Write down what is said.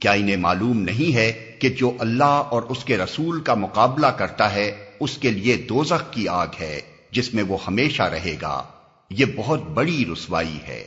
کیا انہیں معلوم نہیں ہے کہ جو اللہ اور اس کے رسول کا مقابلہ کرتا ہے، اس کے لیے دوزخ کی آگ ہے، جس میں وہ ہمیشہ رہے گا۔ یہ بہت بڑی رسوائی ہے۔